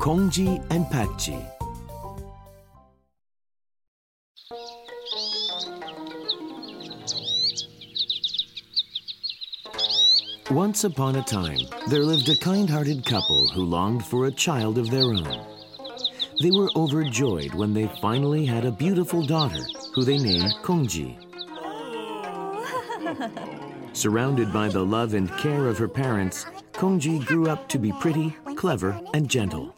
Kongji and Patji. Once upon a time, there lived a kind hearted couple who longed for a child of their own. They were overjoyed when they finally had a beautiful daughter who they named Kongji. Surrounded by the love and care of her parents, Kongji grew up to be pretty, clever, and gentle.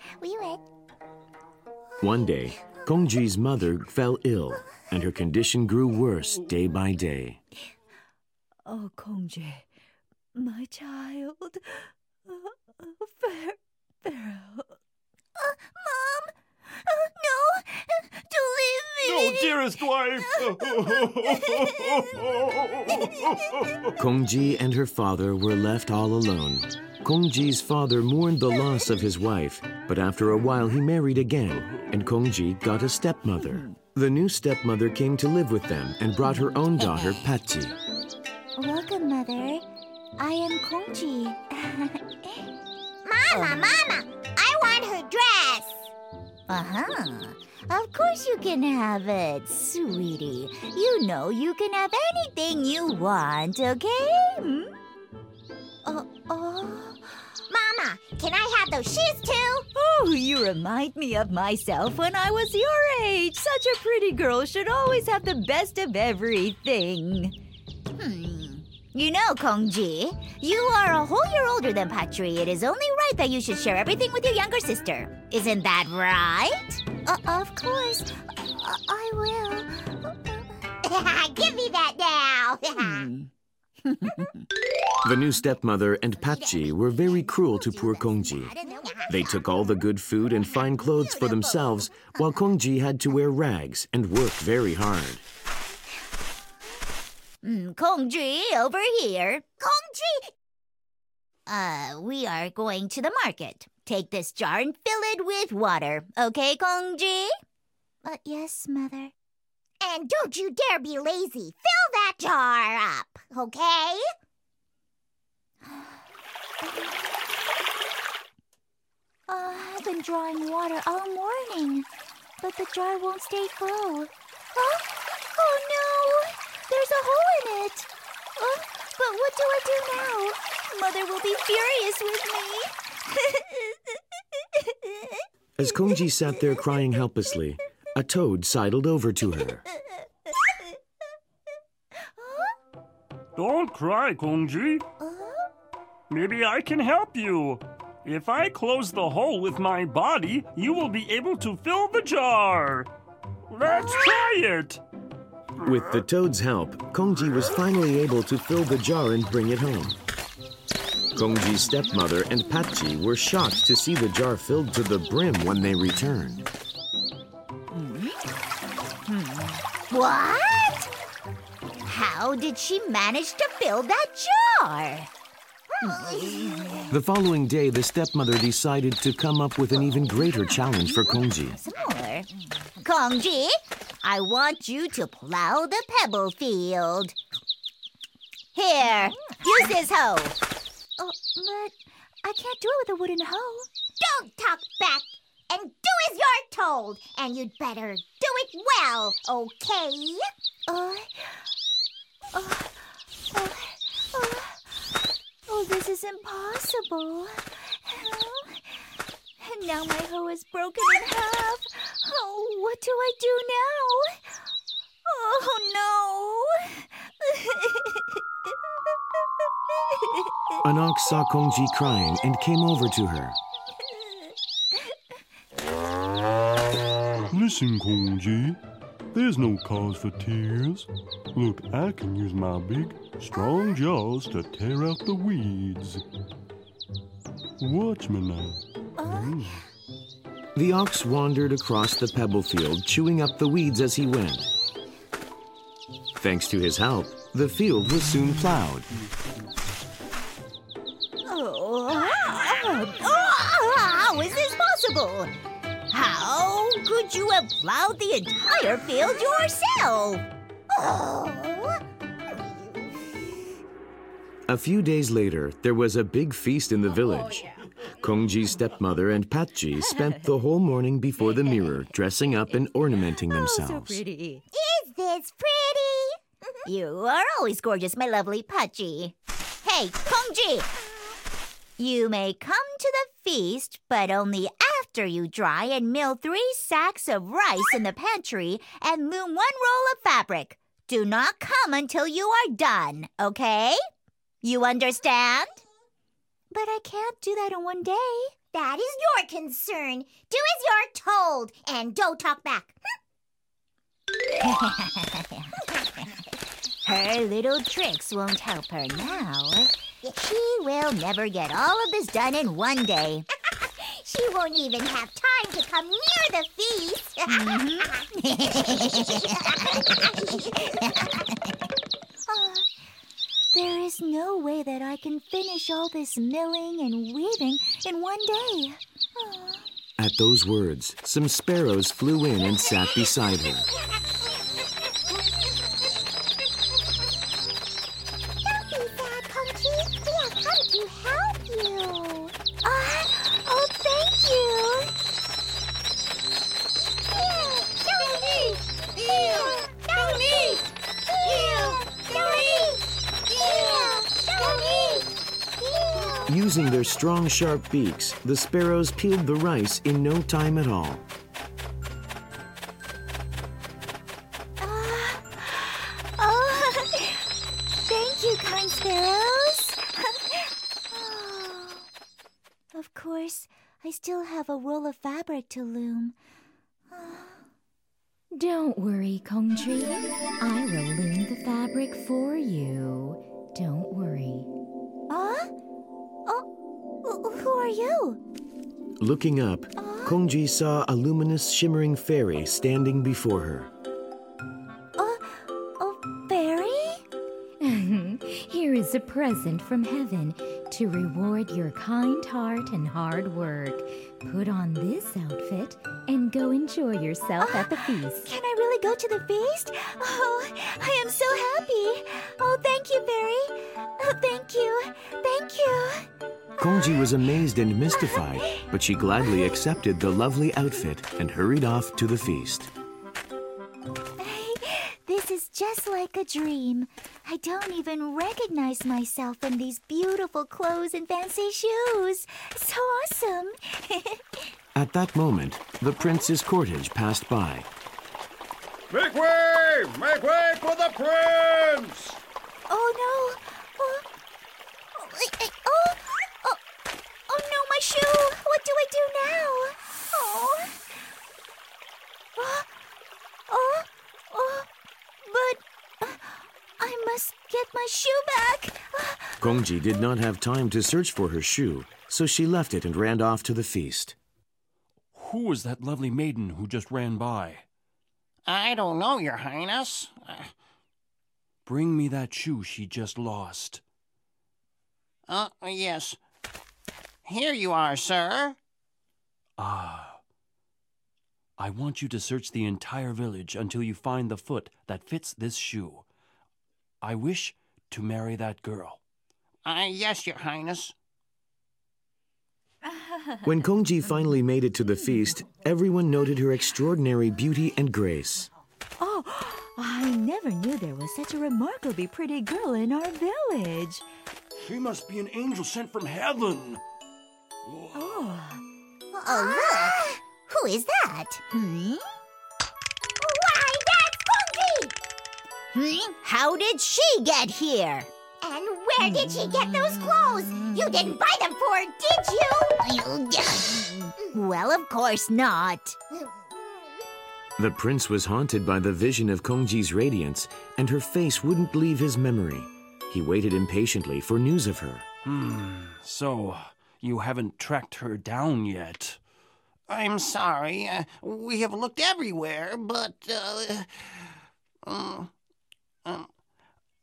One day, Kongji's mother fell ill, and her condition grew worse day by day. Oh, Kongji, my child. Uh, Pharaoh. Pharaoh. Mom! No! Don't leave me! No, dearest wife! Kongji and her father were left all alone. Kongji's father mourned the loss of his wife, but after a while he married again, and Kongji got a stepmother. The new stepmother came to live with them and brought her own daughter, Patji. Welcome, Mother. I am Kongji. Mama, um, Mama, I want her dress. Uh huh. Of course you can have it, sweetie. You know you can have anything you want, okay? Hmm? Uh, uh. Mama, can I have those shoes too? Oh, you remind me of myself when I was your age. Such a pretty girl should always have the best of everything. Hmm. You know, Kongji, you are a whole year older than Patji. It is only right that you should share everything with your younger sister. Isn't that right? Uh, of course. Uh, I will. Give me that now. The new stepmother and Patji were very cruel to poor Kongji. They took all the good food and fine clothes for themselves, while Kongji had to wear rags and work very hard. Mm, Kongji, over here. Kongji! Uh, we are going to the market. Take this jar and fill it with water. Okay, Kongji? Uh, yes, Mother. And don't you dare be lazy. Fill that jar up, okay? Uh, I've been drawing water all morning, but the jar won't stay full. Huh? Oh no! There's a hole in it. Uh, but what do I do now? Mother will be furious with me. As Kongji sat there crying helplessly, a toad sidled over to her. Don't cry, Kongji. Maybe I can help you. If I close the hole with my body, you will be able to fill the jar. Let's try it. With the toad's help, Kongji was finally able to fill the jar and bring it home. Kongji's stepmother and Patji were shocked to see the jar filled to the brim when they returned. Hmm. what? How did she manage to fill that jar? The following day, the stepmother decided to come up with an even greater challenge for Kongji. Some. Kongji, I want you to plow the pebble field. Here, use this hoe. Oh, but I can't do it with a wooden hoe. Don't talk back and do as you're told. And you'd better do it well, okay? Uh, uh, uh, oh, this is impossible. And now my hoe is broken in half. Oh, what do I do now? Oh, no. An ox saw Kongji crying and came over to her. Listen, Kongji. There's no cause for tears. Look, I can use my big, strong jaws to tear out the weeds. Watch me now. Mm. The ox wandered across the pebble field, chewing up the weeds as he went. Thanks to his help, the field was soon plowed. Oh, oh, how is this possible? How could you have plowed the entire field yourself? Oh. A few days later, there was a big feast in the oh, village. Kongji's stepmother and Patji spent the whole morning before the mirror, dressing up and ornamenting themselves. Oh, so themselves. pretty. Is this pretty? you are always gorgeous, my lovely Patji. Hey, Kongji! You may come to the feast, but only after you dry and mill three sacks of rice in the pantry and loom one roll of fabric. Do not come until you are done, okay? You understand? But I can't do that in one day. That is your concern. Do as you're told and don't talk back. Her little tricks won't help her now. She will never get all of this done in one day. She won't even have time to come near the feast. Ah, there is no way that I can finish all this milling and weaving in one day. Ah. At those words, some sparrows flew in and sat beside her. Using their strong, sharp beaks, the sparrows peeled the rice in no time at all. Ah, oh, thank you, kind sparrows. Of course, I still have a roll of fabric to loom. Don't worry, Kongji. I will loom the fabric for you. Don't worry. Are you? Looking up, Kongji saw a luminous, shimmering fairy standing before her. Oh, oh, fairy? Here is a present from heaven to reward your kind heart and hard work. Put on this outfit and go enjoy yourself at the ah, feast. Can I really go to the feast? Oh, I am so happy. You. Kongji was amazed and mystified, but she gladly accepted the lovely outfit and hurried off to the feast. This is just like a dream. I don't even recognize myself in these beautiful clothes and fancy shoes. So awesome. At that moment, the prince's cortege passed by. Make way! Make way for the prince! oh no. Oh, oh, I- I- oh, oh, oh no, my shoe. What do I now? Oh. Oh, oh, oh, but uh, I must get my shoe back. Kongji did not have time to search for her shoe, so she left it and ran off to the feast. Who was that lovely maiden who just ran by? I don't know, Your Highness. Uh, Bring me that shoe she just lost. Uh, yes. Here you are, sir. Ah. I want you to search the entire village until you find the foot that fits this shoe. I wish to marry that girl. Uh, yes, Your Highness. When Kongji finally made it to the feast, everyone noted her extraordinary beauty and grace. Oh, I never knew there was such a remarkably pretty girl in our village. She must be an angel sent from heaven. Oh, Oh, look. Who is that? Hmm? Why, that's Kongji! Hmm? How did she get here? And where did she get those clothes? You didn't buy them for her, did you? Well, of course not. The prince was haunted by the vision of Kongji's radiance, and her face wouldn't leave his memory. He waited impatiently for news of her. Hmm. So, you haven't tracked her down yet. I'm sorry. Uh, we have looked everywhere, but, uh, um, um,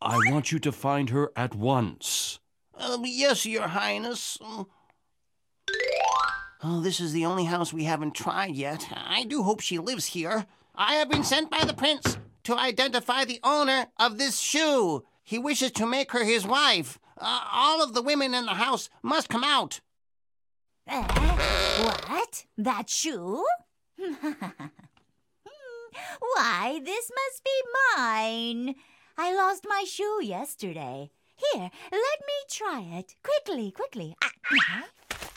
I want you to find her at once. uh, yes, Your Highness. Oh, this is the only house we haven't tried yet. I do hope she lives here. I have been sent by the prince to identify the owner of this shoe. He wishes to make her his wife. Uh, all of the women in the house must come out. Uh, what? That shoe? Why, this must be mine. I lost my shoe yesterday. Here, let me try it. Quickly, quickly. Ah,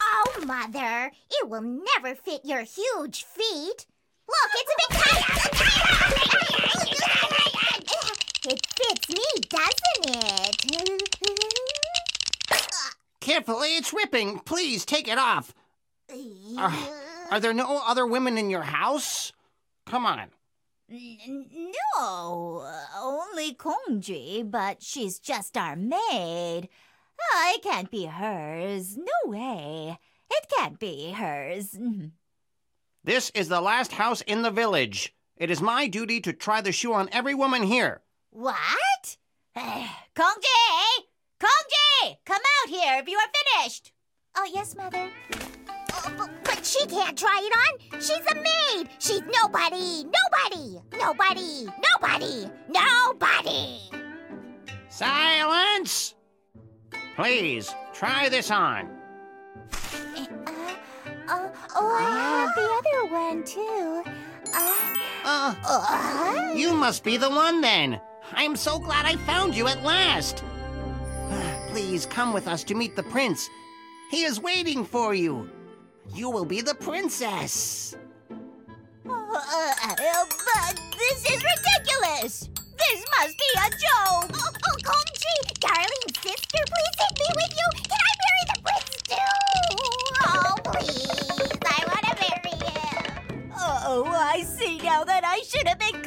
Oh, Mother, it will never fit your huge feet. Look, it's a bit tight. It fits me, doesn't it? Carefully, it's ripping. Please take it off. Are, are there no other women in your house? Come on. No, only Kongji, but she's just our maid. I can't be hers. No way. It can't be hers. Mm-hmm. This is the last house in the village. It is my duty to try the shoe on every woman here. What? Kongji! Kongji! Come out here if you are finished. Oh, yes, Mother. Oh, but, but she can't try it on. She's a maid. She's nobody. Nobody. Nobody. Nobody. Nobody. Silence! Please, try this on. Uh, oh, I have the other one, too. Uh, Uh, uh, you must be the one then. I'm so glad I found you at last. Please come with us to meet the prince. He is waiting for you. You will be the princess. uh, uh, but this is ridiculous. This must be a joke. Oh, oh, Kongji, darling sister, please take me with you. Can I marry the prince too? Oh, please, I want to marry him. Oh, I see now that I should have been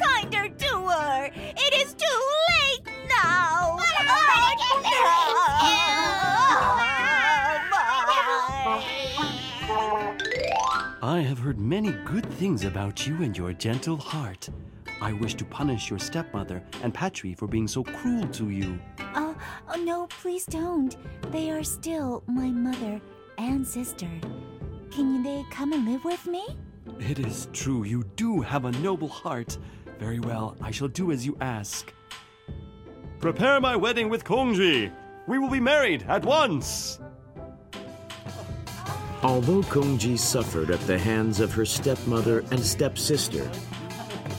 heard many good things about you and your gentle heart. I wish to punish your stepmother and Patji for being so cruel to you. Oh, oh, no, please don't. They are still my mother and sister. Can they come and live with me? It is true, you do have a noble heart. Very well, I shall do as you ask. Prepare my wedding with Kongji. We will be married at once. Although Kongji suffered at the hands of her stepmother and stepsister,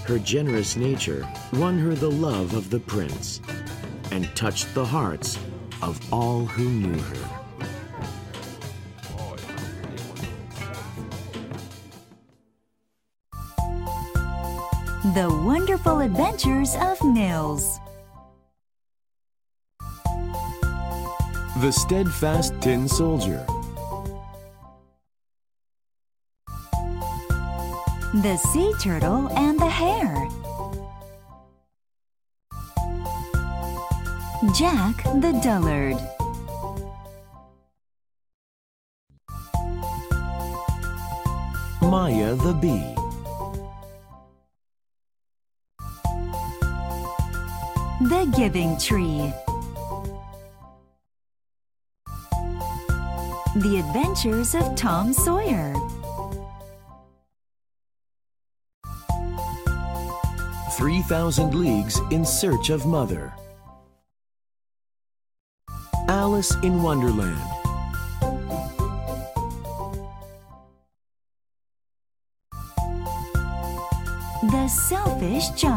her generous nature won her the love of the prince and touched the hearts of all who knew her. The Wonderful Adventures of Nils. The Steadfast Tin Soldier. The Sea Turtle and the Hare. Jack the Dullard. Maya the Bee. The Giving Tree. The Adventures of Tom Sawyer. Three Thousand Leagues in Search of Mother. Alice in Wonderland. The Selfish Giant.